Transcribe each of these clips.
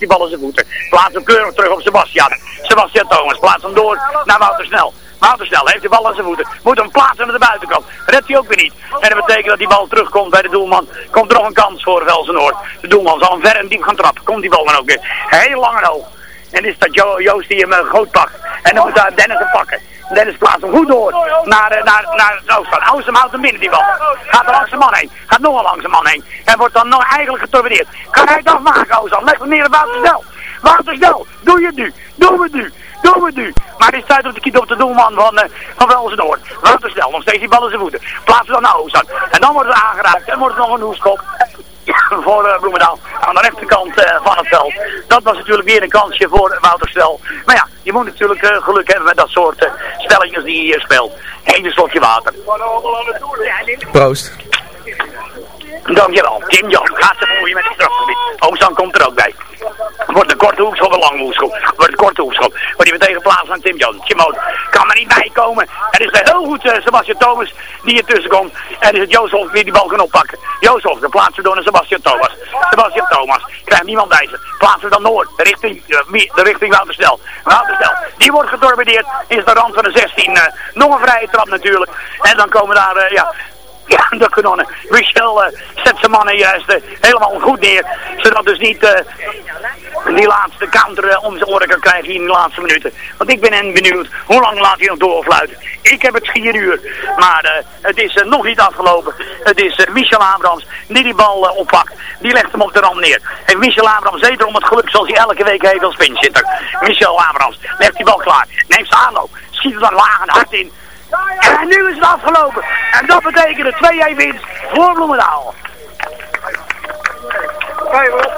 die bal in zijn voeten. Plaats hem keurig terug op Sebastian. Sebastian Thomas plaatst hem door naar Wouter Snel. Wouter Snel heeft de bal aan zijn voeten. Moet hem plaatsen naar de buitenkant. Redt hij ook weer niet. En dat betekent dat die bal terugkomt bij de doelman. Komt er nog een kans voor Velsen-Noord. De doelman zal hem ver en diep gaan trappen. Komt die bal dan ook weer. Heel lang en hoog. En is dat jo Joost die hem uh, groot pakt. En dan moet daar Dennis hem pakken. Dennis plaatst hem goed door naar, uh, naar, naar Oostland. Oostland houdt hem binnen die bal. Gaat er langs de man heen. Gaat nog langs de man heen. En wordt dan nog eigenlijk getorpedeerd. Kan hij het afmaken Oostland? Leg hem neer op Wouter Snel. Wouter Snel. Doe je het nu. Doe het nu. Doen we nu. Maar die staat op de kiet op de doelman van, uh, van Velsen-Noord. Wouter Snel. Nog steeds die bal in zijn voeten. Plaatsen dan naar Oostland. En dan wordt het aangeraakt. En wordt het nog een hoeskop voor uh, Bloemendaal aan de rechterkant uh, van het veld. Dat was natuurlijk weer een kansje voor Wouter Stel. Maar ja, je moet natuurlijk uh, geluk hebben met dat soort spelletjes die je hier speelt. Eén slokje water. Proost. Dankjewel. Tim Jan gaat ze je met het strafgebied. Oomstam komt er ook bij. Wordt een korte hoekschop, een lange hoekschop. Wordt een korte hoekschop. Wordt hij meteen geplaatst aan Tim Jan. Timo kan er niet bij komen. En is er heel goed uh, Sebastian Thomas die er tussen komt. En is het Jozef die die bal kan oppakken. Jozef, de plaatsen door naar Sebastian Thomas. Sebastian Thomas krijgt niemand bij ze. Plaatsen dan Noord, de richting, uh, de richting Wouterstel. Wouterstel, die wordt getorpedeerd. Is de rand van de 16. Uh, nog een vrije trap natuurlijk. En dan komen daar, ja, ja, de kanonnen. Michel uh, zet zijn mannen juist uh, helemaal goed neer. Zodat dus niet uh, die laatste counter om zijn oren kan krijgen in de laatste minuten. Want ik ben hen benieuwd, hoe lang laat hij nog doorfluiten? Ik heb het vier uur, maar het is nog niet afgelopen. Het is Michel Abrams die die bal oppakt. Die legt hem op de rand neer. En Michel Abrams zeker om het geluk zoals hij elke week heeft als pinchitter. Michel Abrams legt die bal klaar. Neemt zijn aanloop. Schiet er dan laag en hard in. En nu is het afgelopen. En dat betekent een 2-1 winst voor Bloemendaal. Kijk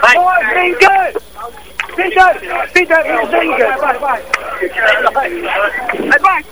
Hey, Pieter! Pieter! Pieter, wil zinken! Hey, bak!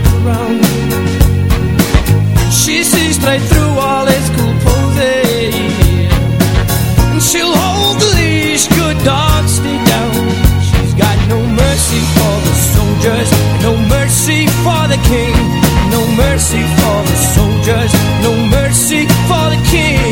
crown She sees straight through all his cool poses. And she'll hold the leash, good dog, stay down. She's got no mercy for the soldiers No mercy for the king. No mercy for the soldiers No mercy for the king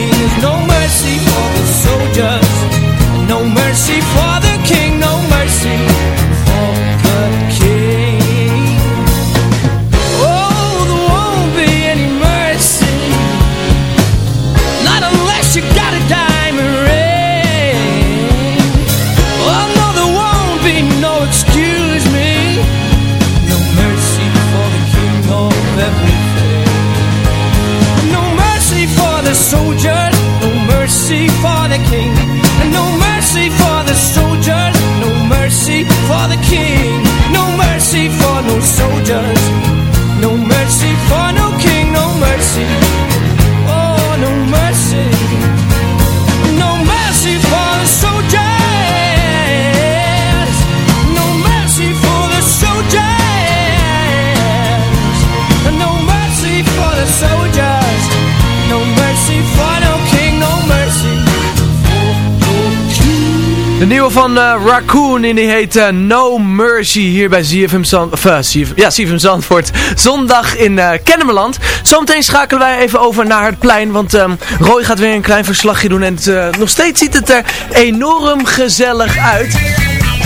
nieuwe van uh, Raccoon en die heet uh, No Mercy hier bij ZFM, Zand, CFM, ja, Zandvoort. Zondag in uh, Kennemerland. Zometeen schakelen wij even over naar het plein, want um, Roy gaat weer een klein verslagje doen. En het, nog steeds ziet het er enorm gezellig uit.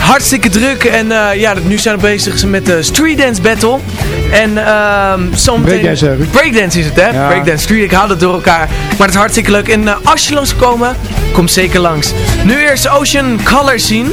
Hartstikke druk en ja, nu zijn we bezig met de Street Dance Battle. En um, zometeen... Breakdance, Breakdance is het, hè? Ja. Breakdance Street, ik haal het door elkaar. Maar het is hartstikke leuk. En uh, als je langskomen, kom zeker langs. Nu eerst Ocean Color zien.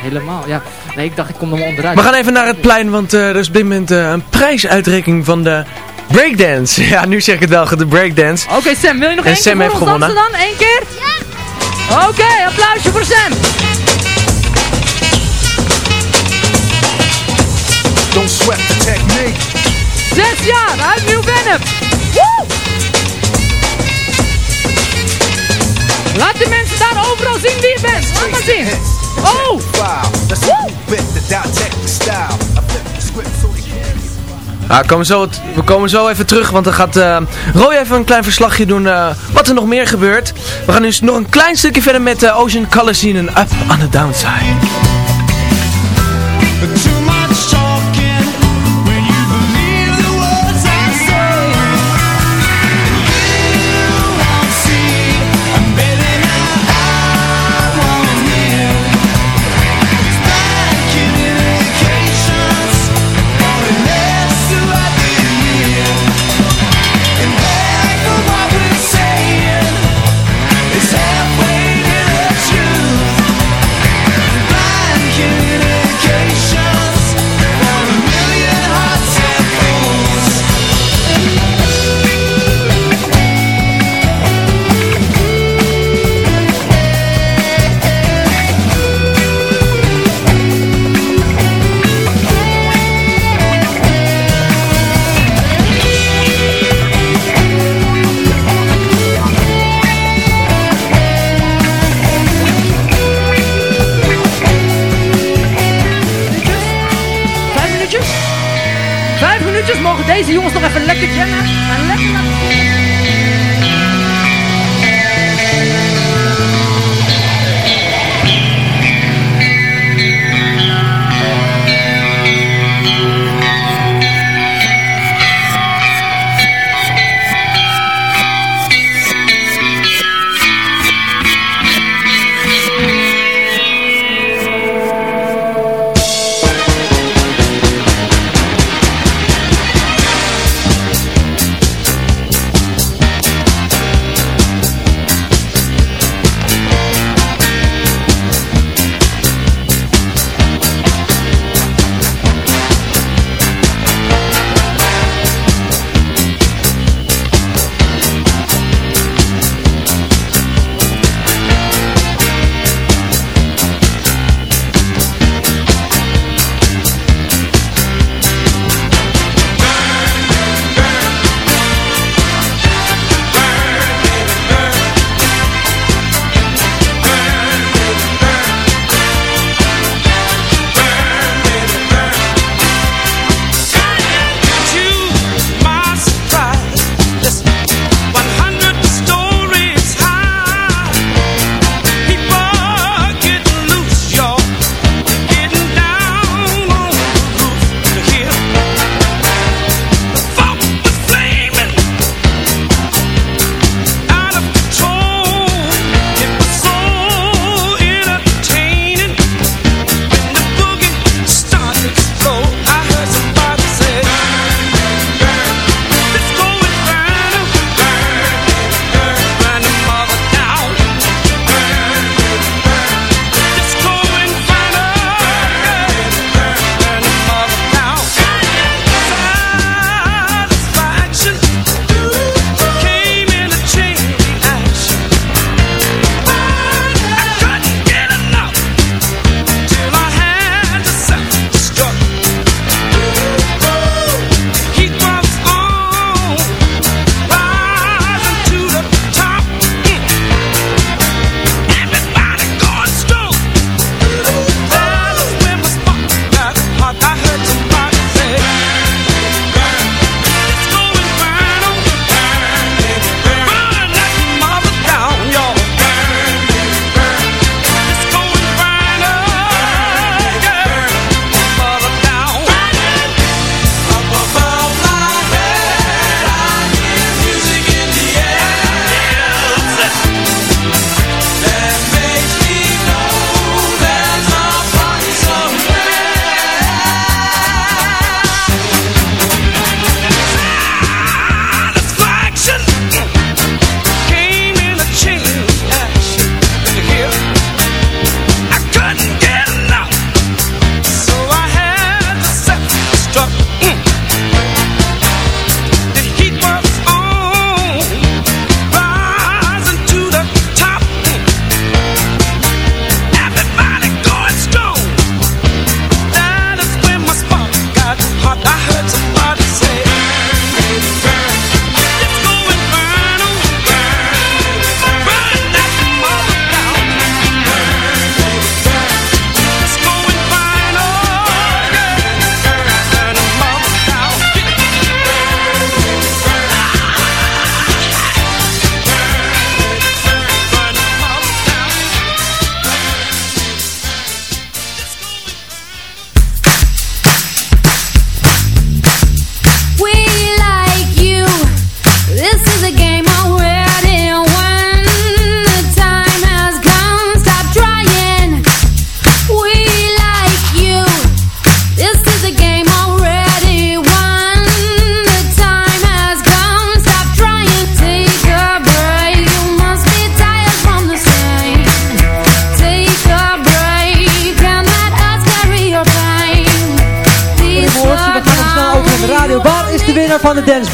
Helemaal. Ja. Nee, ik dacht ik kom er maar onderuit. We gaan even naar het plein, want uh, er is op dit moment uh, een prijsuitreiking van de breakdance. Ja, nu zeg ik het wel, de breakdance. Oké okay, Sam, wil je nog één keer heeft gewonnen. dan? Eén keer? Ja! Oké, okay, applausje voor Sam. Don't sweat the technique. Zes jaar uit Nieuw-Vennep. Woe! Laat de mensen daar overal zien wie je bent. Laat maar zien. Oh! Ja, we, komen zo, we komen zo even terug, want dan gaat uh, Roy even een klein verslagje doen uh, wat er nog meer gebeurt. We gaan nu nog een klein stukje verder met uh, Ocean Color zien en Up on the Downside. Maar even lekker jennen. En lekker naar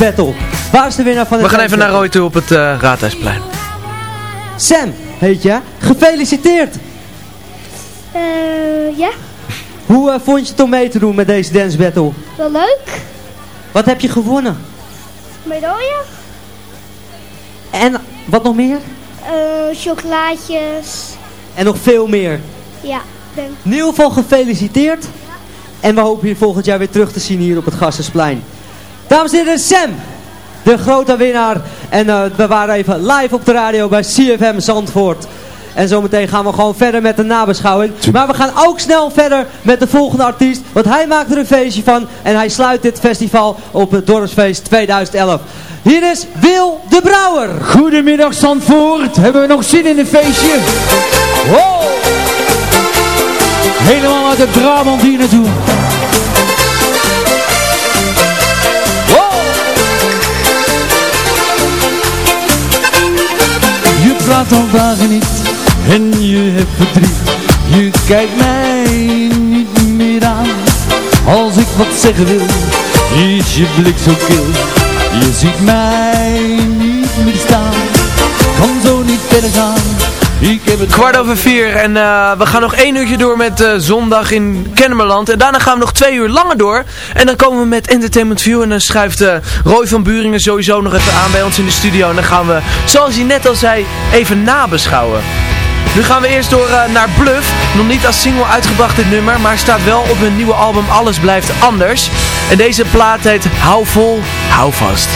Battle? Waar is de winnaar van de We gaan even naar Roy toe op het uh, Raadhuisplein. Sam, heet je? Gefeliciteerd! Eh, ja. Hoe uh, vond je het om mee te doen met deze Dance Battle? Wel leuk. Wat heb je gewonnen? Medaille. En wat nog meer? Uh, chocolaatjes. En nog veel meer? Ja, denk In ieder geval gefeliciteerd. En we hopen je volgend jaar weer terug te zien hier op het Gassersplein. Dames en heren, Sam, de grote winnaar. En uh, we waren even live op de radio bij CFM Zandvoort. En zometeen gaan we gewoon verder met de nabeschouwing. Maar we gaan ook snel verder met de volgende artiest. Want hij maakt er een feestje van. En hij sluit dit festival op het Dorpsfeest 2011. Hier is Wil de Brouwer. Goedemiddag Zandvoort. Hebben we nog zin in een feestje? Wow! Helemaal uit het Brabant hier naartoe. Praat al dagen niet en je hebt verdriet. Je kijkt mij niet meer aan. Als ik wat zeggen wil, is je blik zo kil. Je ziet mij niet meer staan. Kan zo niet verder gaan. Kwart over vier en uh, we gaan nog één uurtje door met uh, zondag in Kennemerland. En daarna gaan we nog twee uur langer door. En dan komen we met Entertainment View. En dan schuift uh, Roy van Buringen sowieso nog even aan bij ons in de studio. En dan gaan we, zoals hij net al zei, even nabeschouwen. Nu gaan we eerst door naar Bluff. Nog niet als single uitgebracht dit nummer, maar staat wel op hun nieuwe album Alles Blijft Anders. En deze plaat heet Hou Vol, Hou Vast.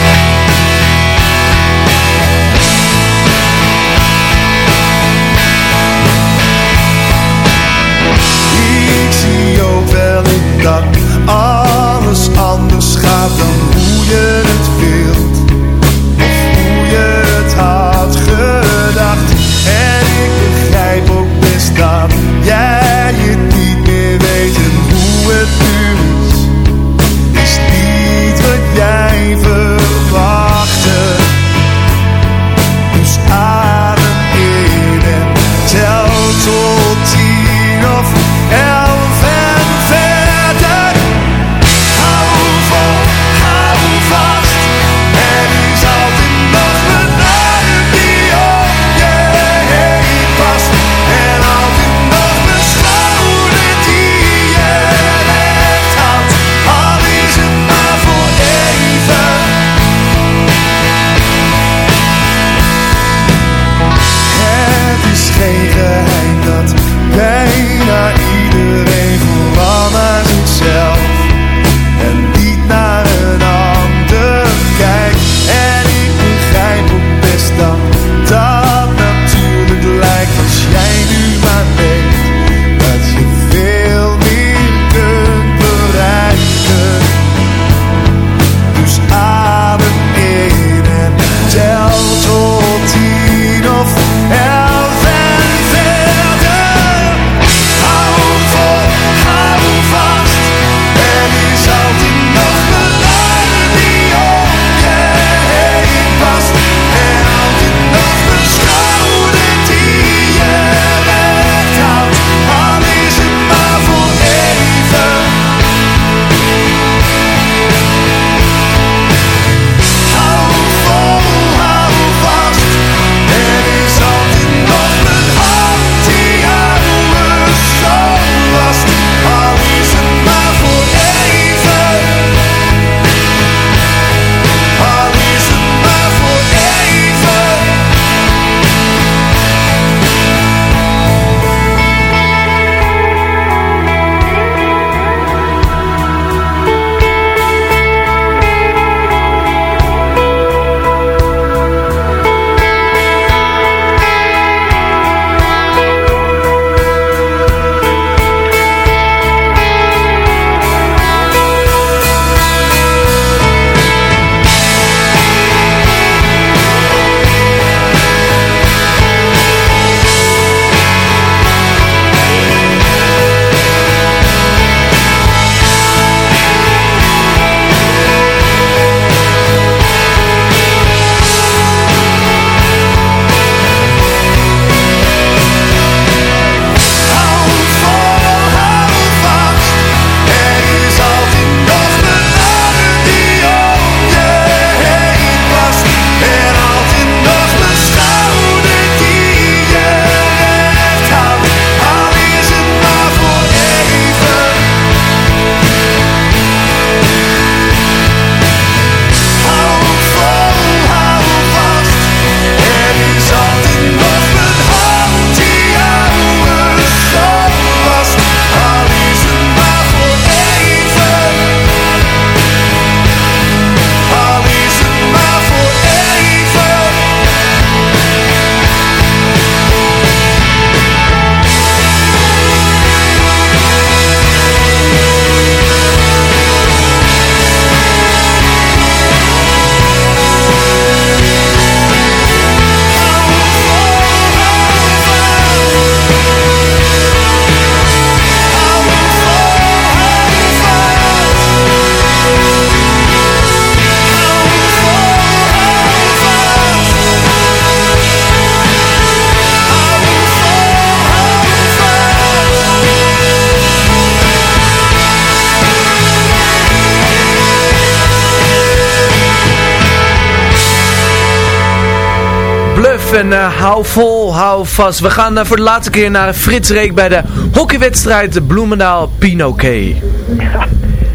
Hou vol, hou vast. We gaan uh, voor de laatste keer naar Frits Reek bij de hockeywedstrijd Bloemendaal Pinoquet. Ja,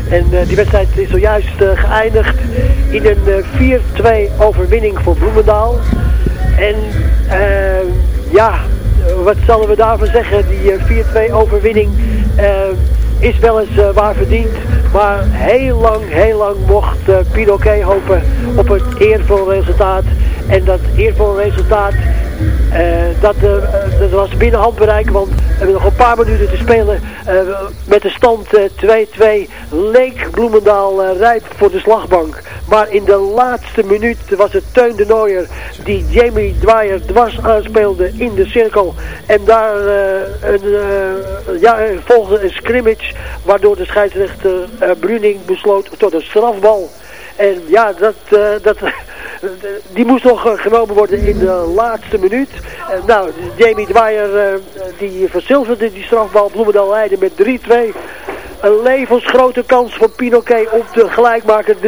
en uh, die wedstrijd is zojuist geëindigd in een 4-2 overwinning voor Bloemendaal. En ja, wat zullen we daarvan zeggen? Die 4-2 overwinning is wel eens waar verdiend. Maar heel lang, heel lang mocht uh, Pinoquet hopen op het eervol resultaat. En dat eervol resultaat, uh, dat, uh, dat was binnen handbereik, want we hebben nog een paar minuten te spelen. Uh, met de stand 2-2 leek Bloemendaal rijp voor de slagbank. Maar in de laatste minuut was het Teun de Nooier die Jamie Dwyer dwars aanspeelde in de cirkel. En daar een, ja, volgde een scrimmage waardoor de scheidsrechter Bruning besloot tot een strafbal. En ja, dat, dat, die moest nog genomen worden in de laatste minuut. Uh, nou, Jamie Dwyer uh, die verzilverde die strafbal. Bloemendaal leidde met 3-2. Een levensgrote kans van Pinoquet op de gelijkmaker 3-3.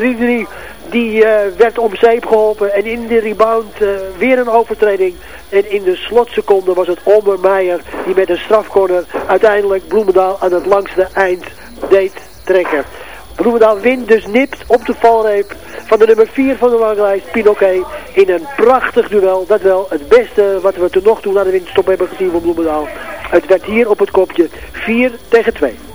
Die werd om zeep geholpen. En in de rebound weer een overtreding. En in de slotseconde was het Omer Meijer die met een strafcorner uiteindelijk Bloemendaal aan het langste eind deed trekken. Bloemendaal wint dus nipt op de valreep van de nummer 4 van de ranglijst, Pinoquet, in een prachtig duel. Dat wel het beste wat we tot nog toe naar de winterstop hebben gezien van Bloemendaal. Het werd hier op het kopje 4 tegen 2.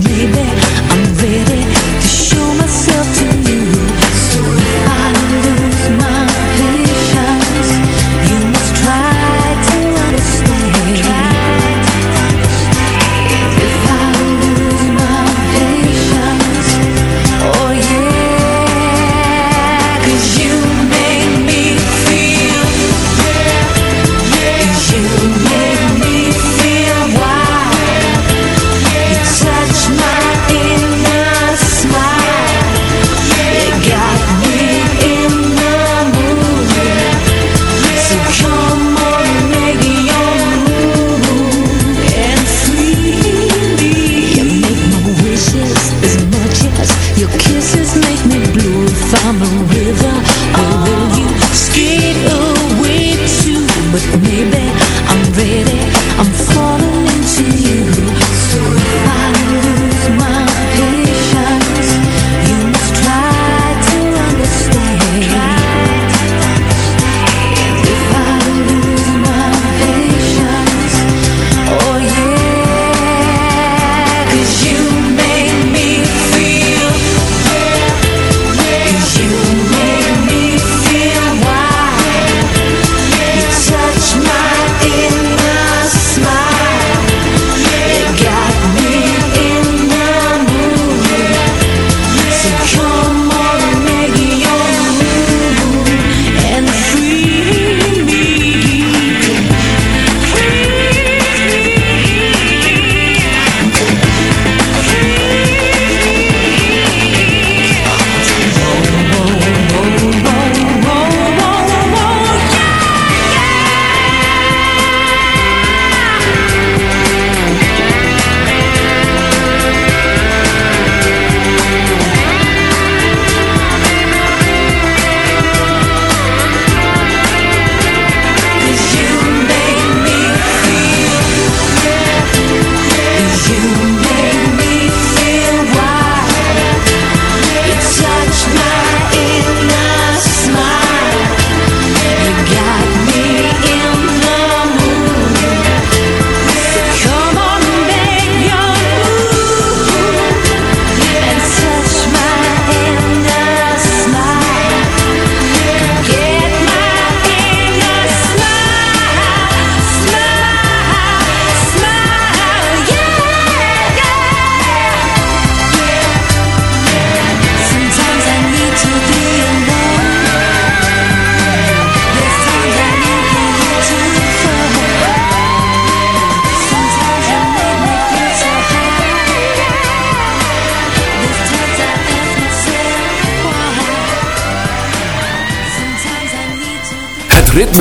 Give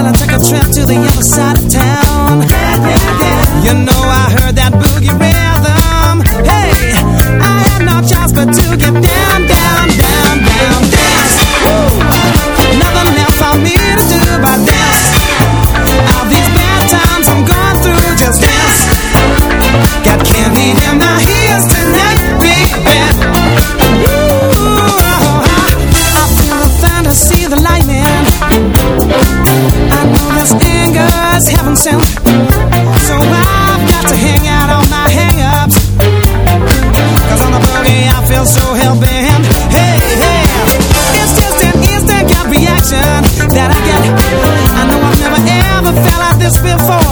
till I took a trip to the other side of town. Yeah, yeah, yeah. You know I heard that boogie rhythm. Hey, I had no choice but to get down, down, down, down, dance. Woo. Nothing else for me to do but dance. All these bad times I'm going through, just dance. Got candy in my ears. This anger's heaven sent. So I've got to hang out on my hang-ups Cause on the boogie I feel so hell-bent. Hey, hey It's just an instant gut reaction That I get. I know I've never ever felt like this before.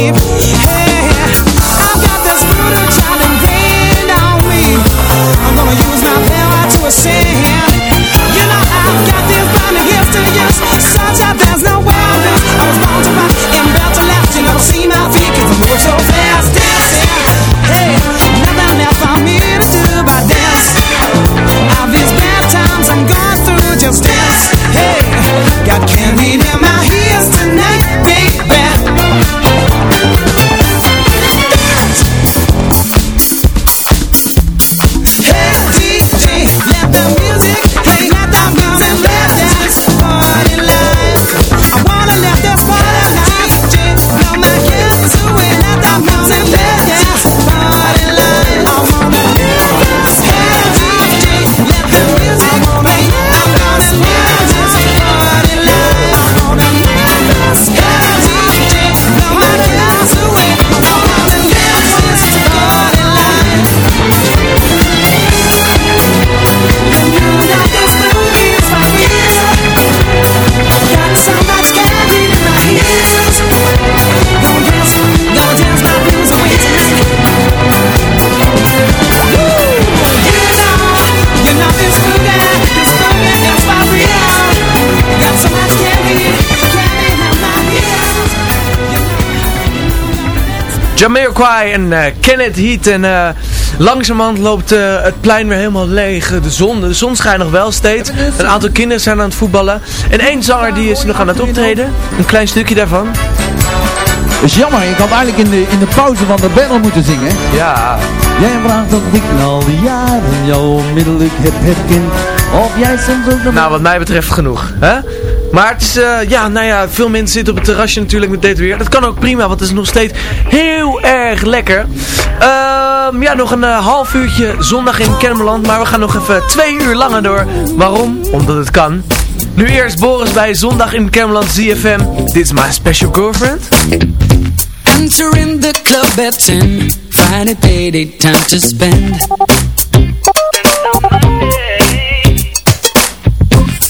keep. Hey. Jamiroquai en uh, Kenneth Heat. En uh, langzamerhand loopt uh, het plein weer helemaal leeg. De zon, de zon schijnt nog wel steeds. Een aantal kinderen zijn aan het voetballen. En één zanger die is nog aan het optreden. Een klein stukje daarvan. Dat is jammer, ik had eigenlijk in de, in de pauze van de battle moeten zingen. Ja. Jij vraagt dat ik al die jaren jou onmiddellijk heb herkend. Of jij soms ook nog... Nou, wat mij betreft genoeg. Hè? Maar het is, uh, ja, nou ja, veel mensen zitten op het terrasje natuurlijk met dit weer. Dat kan ook prima, want het is nog steeds heel erg lekker. Uh, ja, nog een uh, half uurtje zondag in Kennemerland, maar we gaan nog even twee uur langer door. Waarom? Omdat het kan. Nu eerst Boris bij Zondag in Kennemerland ZFM. Dit is My Special Girlfriend. Enter in the club at 10. Friday payday, time to spend.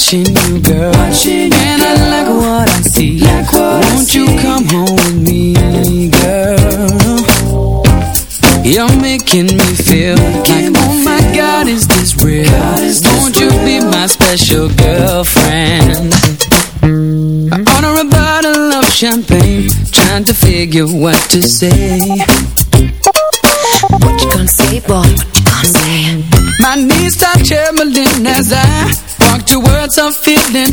watching you, girl watching And I like what I see like what Won't I you see. come home with me, girl You're making me feel like, oh my God, is this real? God, is this Won't real? you be my special girlfriend? I order a bottle of champagne Trying to figure what to say What you gonna say, boy? What you gonna say? My knees start trembling as I Walk towards a feeling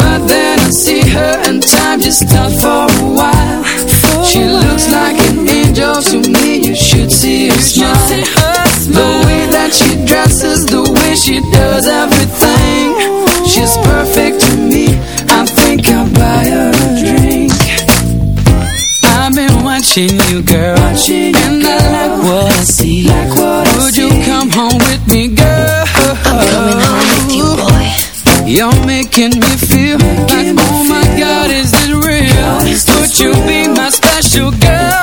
But then I see her and time just stopped for a while. She looks like an angel to me. You should see her smile. The way that she dresses The way she does everything. She's perfect to me. I think I'll buy her a drink. I've been watching you, girl You're making me feel making like, oh my. God, is this real? Would you be my special girlfriend,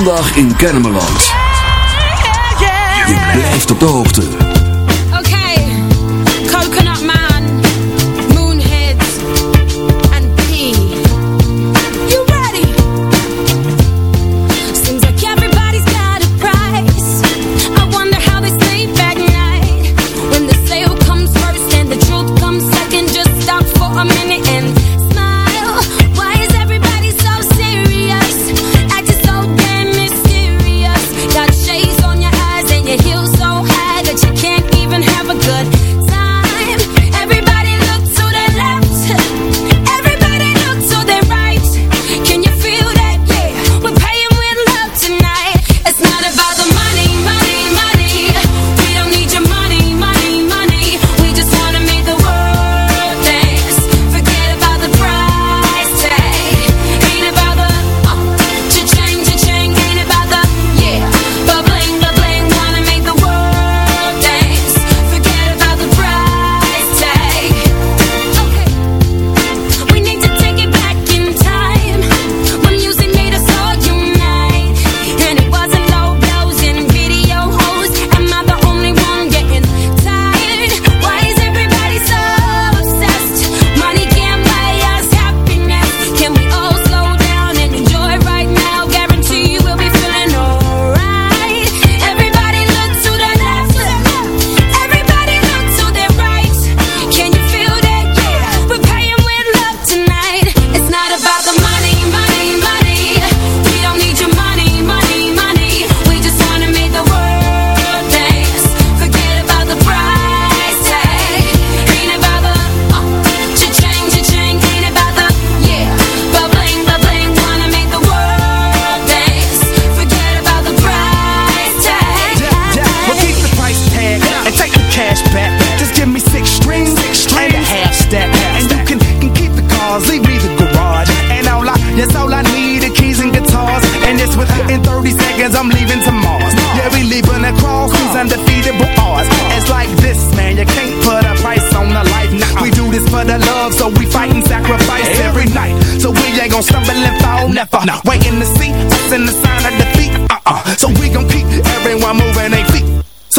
Zondag in Kennemerland. Je blijft op de hoogte.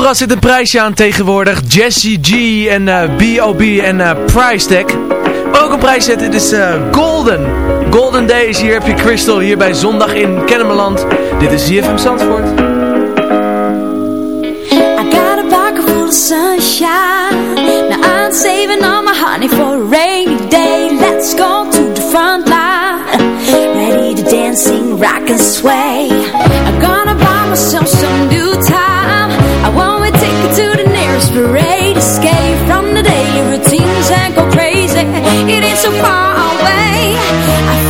Overal zit een prijsje aan tegenwoordig. Jesse G en eh, uh, B.O.B. en uh, Price Tag. Ook een prijs zetten, dit is eh, Golden. Golden Days. hier, heb je Crystal hier bij Zondag in Kennemerland. Dit is ZFM Zandvoort. I got a pocket full of sunshine. Now I'm saving all my honey for a rainy day. Let's go to the front line. Ready to dancing, rock and sway. I'm gonna buy myself some new time. Take it to the nearest parade. Escape from the daily routines and go crazy. It ain't so far away. I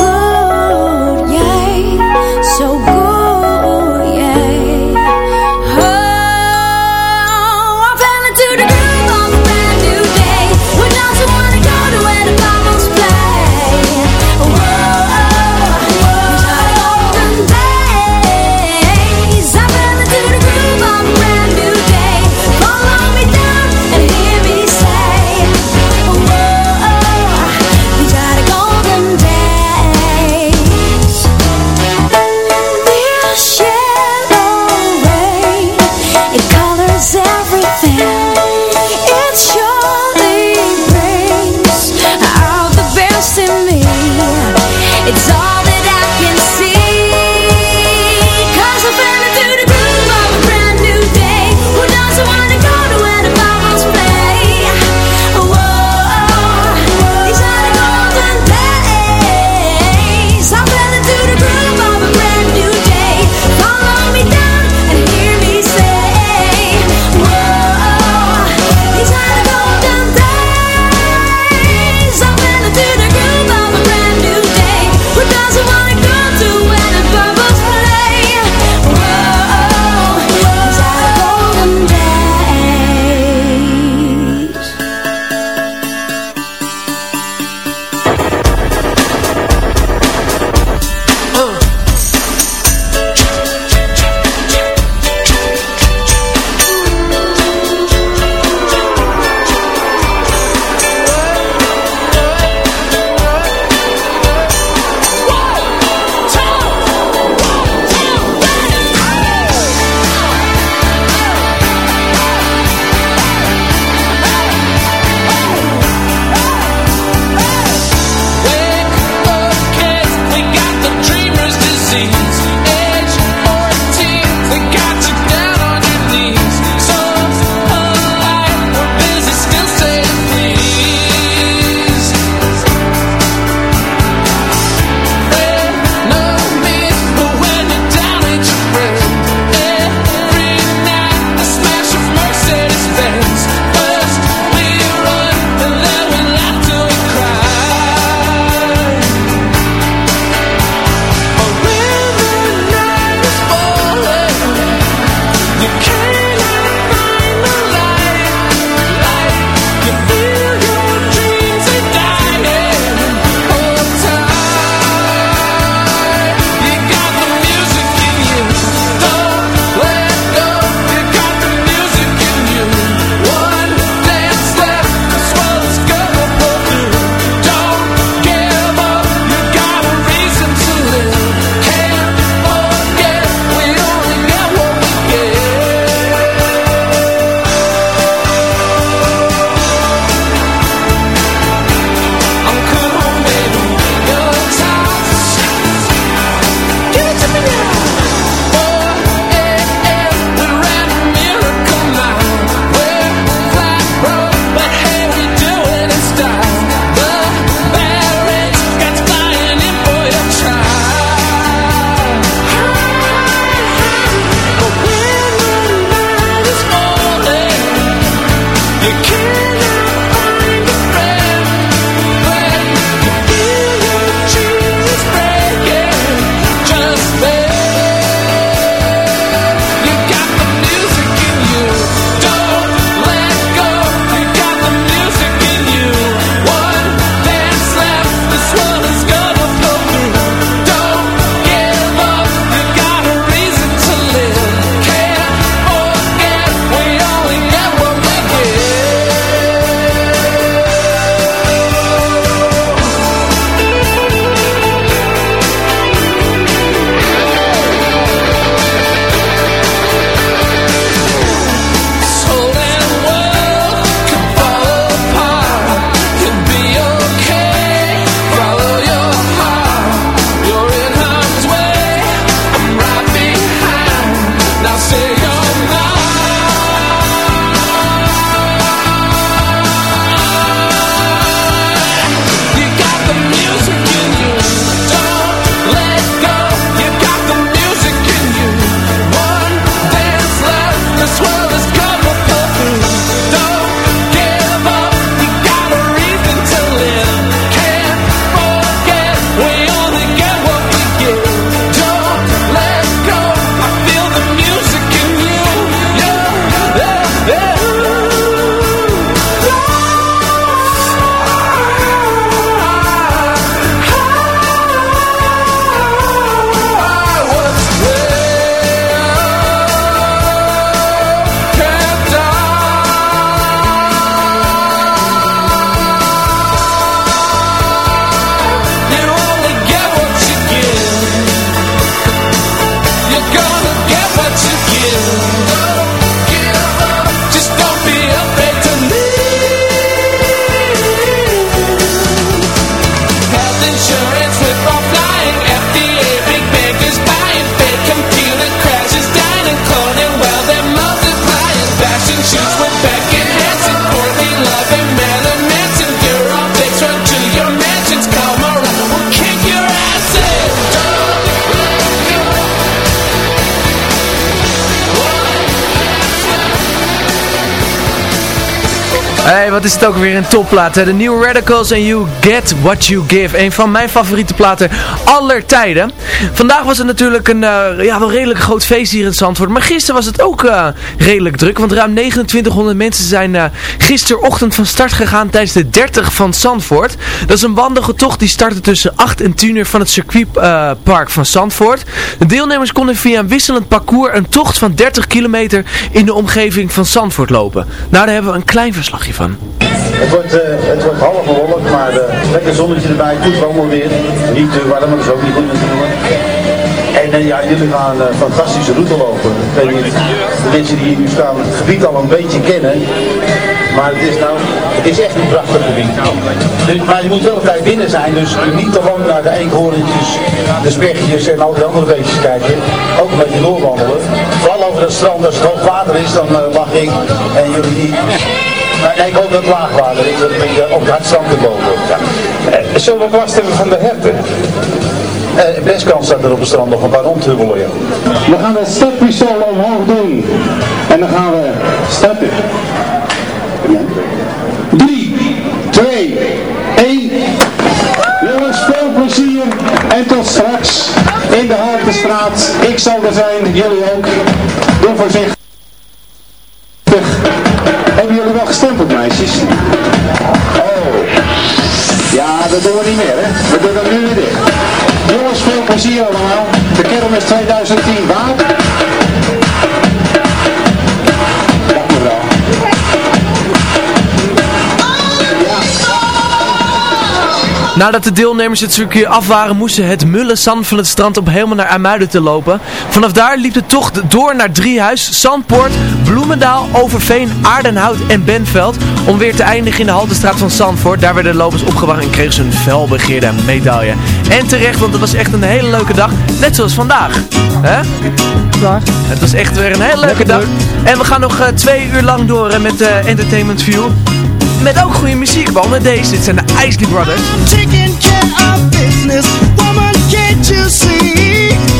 Hey, wat is ook weer een topplaat. De New Radicals en You Get What You Give. Een van mijn favoriete platen aller tijden. Vandaag was het natuurlijk een uh, ja, wel redelijk groot feest hier in Zandvoort. Maar gisteren was het ook uh, redelijk druk. Want ruim 2900 mensen zijn uh, gisterochtend van start gegaan tijdens de 30 van Zandvoort. Dat is een wandelgetocht die startte tussen 8 en 10 uur van het circuitpark van Zandvoort. De deelnemers konden via een wisselend parcours een tocht van 30 kilometer in de omgeving van Zandvoort lopen. Nou, daar hebben we een klein verslagje van. Het wordt, uh, het wordt half bewolkt, maar uh, lekker zonnetje erbij, goed weer. Niet te warm, maar dat is ook niet goed natuurlijk. En uh, ja, jullie gaan een fantastische route lopen. Ik weet niet, de mensen die hier nu staan het gebied al een beetje kennen. Maar het is nou, het is echt een prachtig gebied. Dus, maar je moet wel tijd binnen zijn, dus niet te lang naar de eekhoorntjes, de spechtjes en al die andere beestjes kijken. Ook een beetje doorwandelen. Vooral over het strand, als het hoog water is, dan mag ik en jullie niet. Maar ik hoop dat het laagwater is, dat een beetje op het hartstand te boven. Ja. Uh, zullen we last hebben van de herten? Uh, best kans dat er op het strand nog een paar rondhubbelen, ja. We gaan een stapje zo omhoog doen. En dan gaan we stappen. 3, 2, 1. Jongens, veel plezier. En tot straks in de Hartenstraat. Ik zal er zijn, jullie ook. Doe voorzichtig. Hebben jullie wel gestempeld, meisjes? Oh. Ja, dat doen we niet meer, hè? We doen hem nu weer dicht. Jongens, veel plezier allemaal. De kermis 2010 waard. Nadat de deelnemers het circuit af waren, moesten het mullen zand van het strand op helemaal naar Amuiden te lopen. Vanaf daar liep de tocht door naar Driehuis, Zandpoort, Bloemendaal, Overveen, Aardenhout en Benveld. Om weer te eindigen in de Haltestraat van Zandvoort. Daar werden de lopers opgewacht en kregen ze een felbegeerde medaille. En terecht, want het was echt een hele leuke dag. Net zoals vandaag. Hè? Vandaag. Het was echt weer een hele leuke dag. En we gaan nog uh, twee uur lang door met uh, Entertainment View. Met ook goede muziek, want deze, dit zijn de Isley Brothers. Taking care of business, woman, can't you see?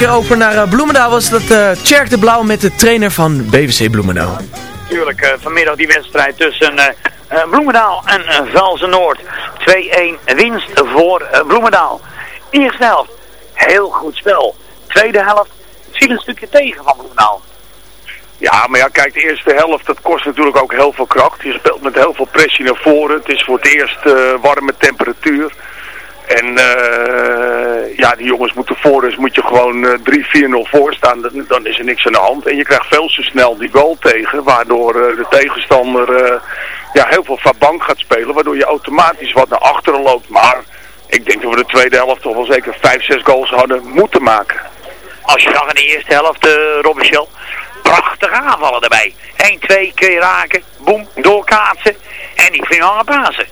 Keer over naar uh, Bloemendaal. Was dat uh, Tjerk de Blauw met de trainer van BVC Bloemendaal. Tuurlijk, uh, vanmiddag die wedstrijd tussen uh, Bloemendaal en uh, Velzen Noord. 2-1 winst voor Bloemendaal. Eerste helft, heel goed spel. Tweede helft, viel een stukje tegen van Bloemendaal. Ja, maar ja, kijk, de eerste helft, dat kost natuurlijk ook heel veel kracht. Je speelt met heel veel pressie naar voren. Het is voor het eerst warme temperatuur. En uh, ja, die jongens moeten voor, dus moet je gewoon uh, 3-4-0 voor staan. Dan, is er niks aan de hand. En je krijgt veel te snel die goal tegen, waardoor uh, de tegenstander ja, heel veel van bank gaat spelen. Waardoor je automatisch wat naar achteren loopt. Maar ik denk dat we de tweede helft toch wel zeker 5, 6 goals hadden moeten maken. Als je zag in de eerste helft, uh, prachtige aanvallen erbij. 1, 2 keer raken, boem, doorkaatsen en die aan pasen.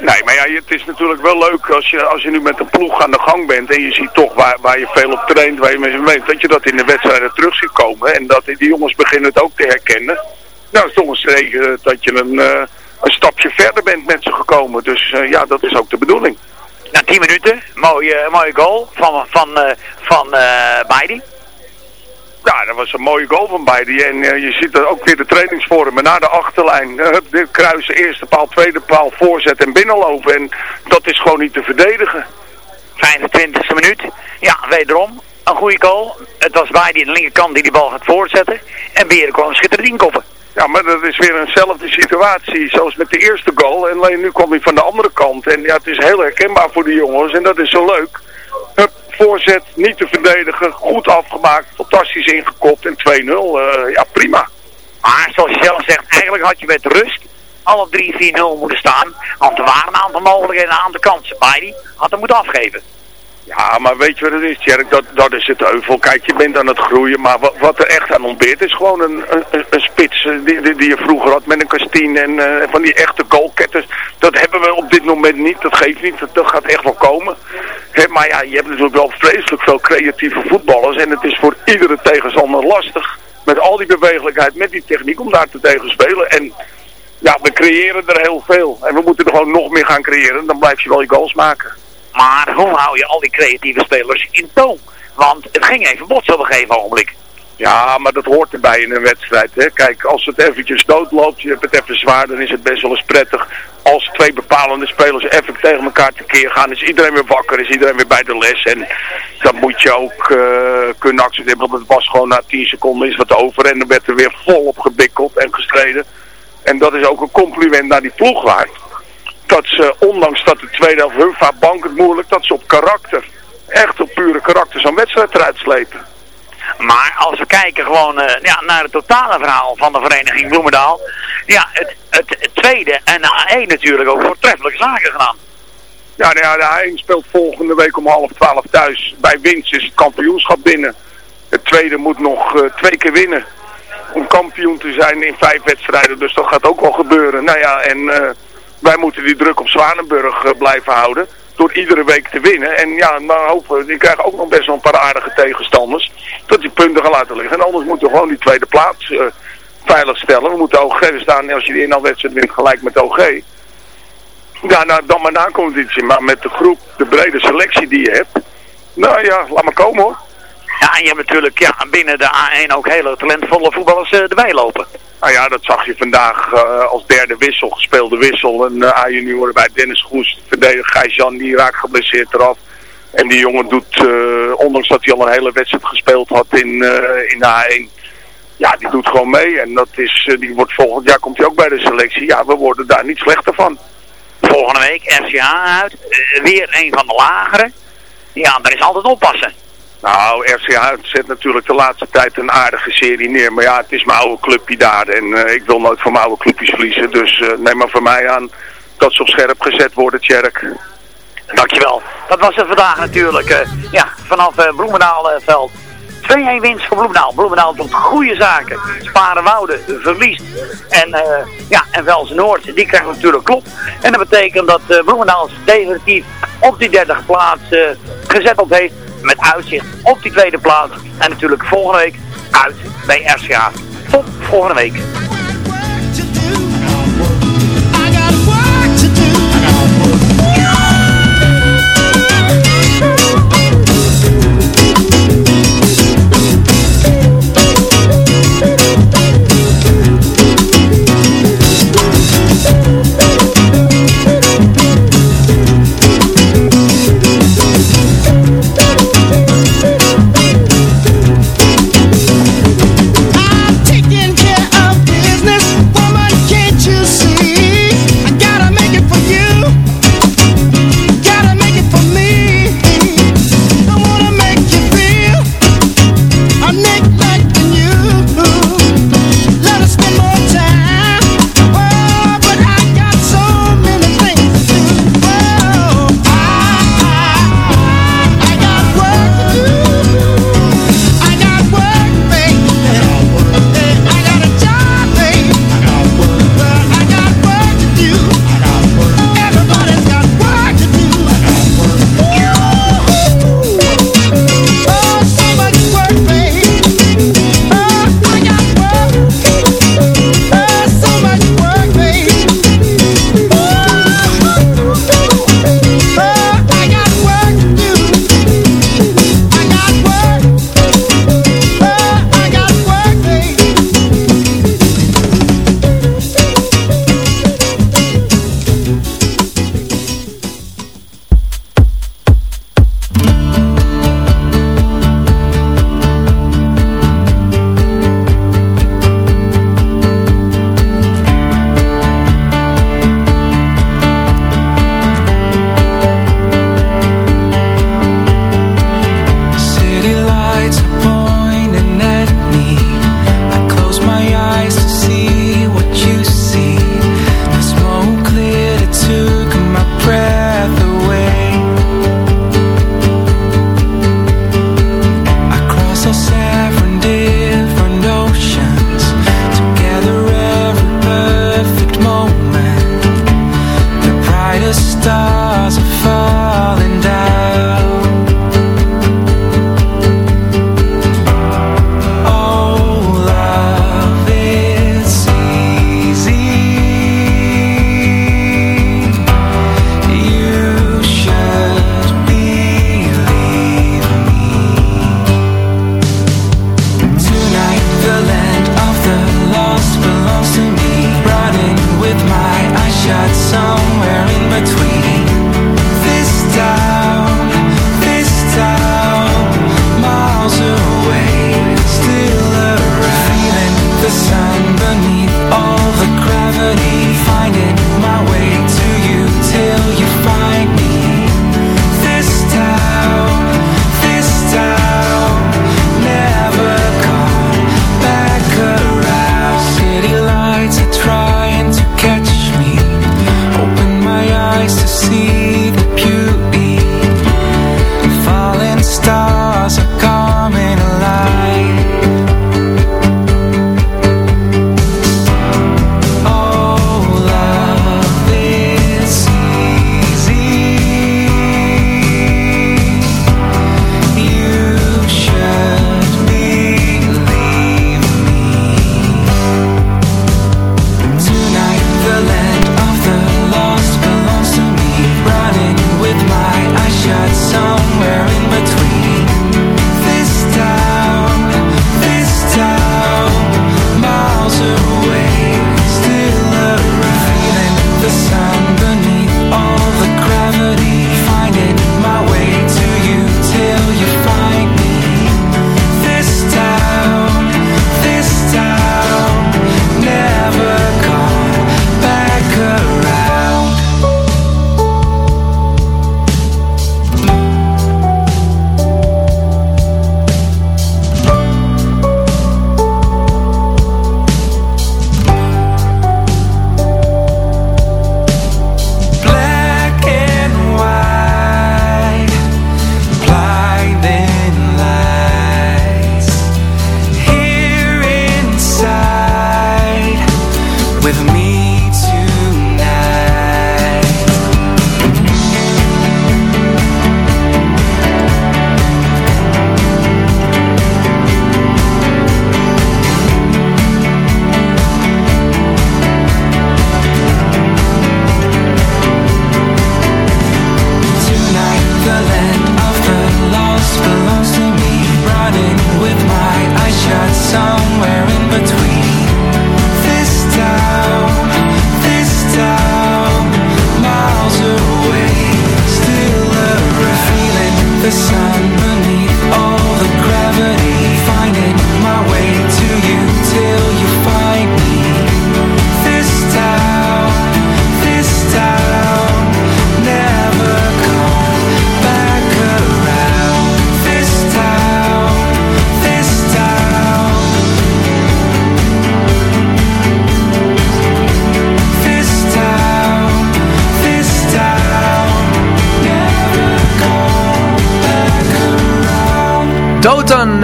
Nee, maar ja, het is natuurlijk wel leuk als je, als je nu met een ploeg aan de gang bent en je ziet toch waar, waar je veel op traint, waar je mee weet, dat je dat in de wedstrijden terug ziet komen en dat die jongens beginnen het ook te herkennen. Nou, het is toch een streek dat je een, uh, een stapje verder bent met ze gekomen. Dus uh, ja, dat is ook de bedoeling. Na 10 minuten, mooie, mooie goal van, van, van uh, Beidi. Ja, dat was een mooie goal van beide. En uh, je ziet er ook weer de trainingsvormen naar de achterlijn. Uh, de kruisen, eerste paal, tweede paal, voorzet en binnenlopen. En dat is gewoon niet te verdedigen. 25e minuut. Ja, wederom. Een goede goal. Het was Beide aan de linkerkant die die bal gaat voortzetten. En Beren kwam schitterend inkoppen. Ja, maar dat is weer eenzelfde situatie zoals met de eerste goal. En alleen nu kwam hij van de andere kant. En ja, het is heel herkenbaar voor de jongens. En dat is zo leuk. Hup, voorzet, niet te verdedigen, goed afgemaakt, fantastisch ingekopt en 2-0. Uh, ja, prima. Maar zoals je zelf zegt, eigenlijk had je met rust alle 3-4-0 moeten staan. Want er waren een aantal mogelijkheden aan de kansen. Bailey had hem moeten afgeven. Ja, maar weet je wat het is, Tjerk? Dat, dat is het euvel. Kijk, je bent aan het groeien, maar wat, wat er echt aan ontbeert is gewoon een, een, een spits eh, die, die, die je vroeger had met een Kastien en eh, van die echte goalketters. Dat hebben we op dit moment niet, dat geeft niet, dat, dat gaat echt wel komen. Maar ja, je hebt natuurlijk wel vreselijk veel creatieve voetballers en het is voor iedere tegenstander lastig. Met al die bewegelijkheid, met die techniek om daar te tegen spelen. En ja, we creëren er heel veel. En we moeten er gewoon nog meer gaan creëren, dan blijf je wel je goals maken. Maar hoe hou je al die creatieve spelers in toon? Want het ging even botsen op een gegeven ogenblik. Ja, maar dat hoort erbij in een wedstrijd. Hè. Kijk, als het eventjes doodloopt, je hebt het even zwaar, dan is het best wel eens prettig. Als twee bepalende spelers even tegen elkaar tekeer gaan, is iedereen weer wakker, is iedereen weer bij de les. En dat moet je ook uh, kunnen accepteren, want het was gewoon na 10 seconden is wat over. En dan werd er weer volop gebikkeld en gestreden. En dat is ook een compliment naar die ploeg waard dat ze, ondanks dat de tweede helft hun vaak bank het moeilijk, dat ze op karakter, echt op pure karakter zo'n wedstrijd eruit slepen. Maar als we kijken gewoon uh, ja, naar het totale verhaal van de vereniging Bloemendaal. Ja, het, het, het tweede en de A1 natuurlijk ook voortreffelijke zaken gedaan. Ja, nou ja, de A1 speelt volgende week om half twaalf thuis. Bij winst is het kampioenschap binnen. Het tweede moet nog uh, twee keer winnen. Om kampioen te zijn in vijf wedstrijden. Dus dat gaat ook wel gebeuren. Nou ja, en... Uh, wij moeten die druk op Zwanenburg uh, blijven houden. Door iedere week te winnen. En ja, dan hopen we, die krijgen ook nog best wel een paar aardige tegenstanders. Dat die punten gaan laten liggen. En anders moeten we gewoon die tweede plaats uh, veilig stellen. We moeten OG staan. En als je die inhaalwedstrijd wint gelijk met OG. Ja, nou, dan maar na competitie. Maar met de groep, de brede selectie die je hebt. Nou ja, laat maar komen hoor. Ja, en je hebt natuurlijk ja, binnen de A1 ook hele talentvolle voetballers erbij lopen. Nou ja, dat zag je vandaag uh, als derde wissel, gespeelde wissel. En uh, A-junioren bij Dennis Goes, verdediger Gijs-Jan, die raakt geblesseerd eraf. En die jongen doet, uh, ondanks dat hij al een hele wedstrijd gespeeld had in, in de A1, ja, die doet gewoon mee. En dat is, die wordt volgend jaar komt hij ook bij de selectie. Ja, we worden daar niet slechter van. Volgende week RCA uit, weer een van de lagere. Ja, daar is altijd oppassen. Nou, RCH zet natuurlijk de laatste tijd een aardige serie neer. Maar ja, het is mijn oude clubje daar. En uh, ik wil nooit van mijn oude clubjes verliezen. Dus uh, neem maar voor mij aan dat ze op scherp gezet worden, Tjerk. Dankjewel. Dat was het vandaag natuurlijk. Uh, ja, vanaf uh, Bloemendaalveld. 2-1 winst voor Bloemendaal. Bloemendaal doet goede zaken. Sparenwoude verliest. En, uh, ja, en Velsen Noord, die krijgt natuurlijk klop. En dat betekent dat uh, Bloemendaal definitief op die derde plaats gezetteld heeft met uitzicht op die tweede plaats. En natuurlijk volgende week uit bij RCA. Tot volgende week.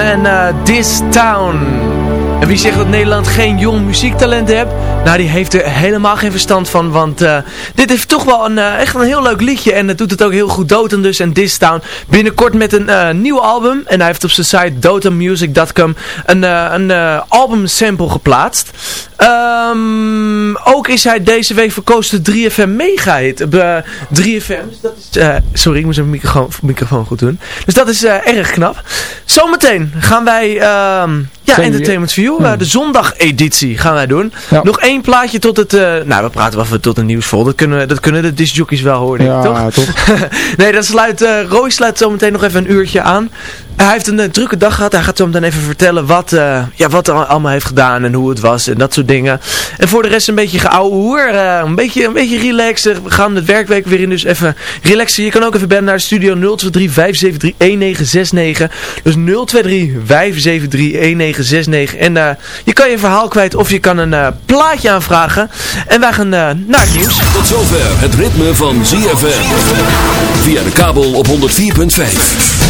En eh, This Town. En wie zegt dat Nederland geen jong muziektalent heeft? Nou, die heeft er helemaal geen verstand van. Want eh, dit is toch wel een, eh, echt een heel leuk liedje. En het doet het ook heel goed. Dotan dus en This Town. Binnenkort met een eh, nieuw album. En hij heeft op zijn site dotanmusic.com een, een album sample geplaatst. Ehm, ook is hij deze week verkozen de 3FM Mega Hit. Op, eh, 3FM. Dus sorry, ik moest mijn microfoon, microfoon goed doen. Dus dat is erg knap. Zometeen gaan wij... ehm, ja, Zijn Entertainment for You. eh, de zondageditie gaan wij doen. Ja. Nog één plaatje tot het... eh, nou, we praten wel even tot het nieuws vol. Dat kunnen, dat kunnen de discjockeys wel horen, denk ik, Ja, toch? toch? nee, dat sluit, eh Roy sluit zometeen nog even een uurtje aan. Hij heeft een eh, drukke dag gehad. Hij gaat zo meteen even vertellen wat, eh ja, wat hij allemaal heeft gedaan en hoe het was en dat soort dingen. En voor de rest een beetje geouwe hoer. eh, een, beetje, een beetje relaxen. We gaan het werkweek weer in, dus even relaxen. Je kan ook even bellen naar de studio 023 573 1969. Dus 023 573 1969. En je kan je verhaal kwijt of je kan een plaatje aanvragen. En wij gaan naar het nieuws. Tot zover het ritme van ZFM. Via de kabel op 104.5.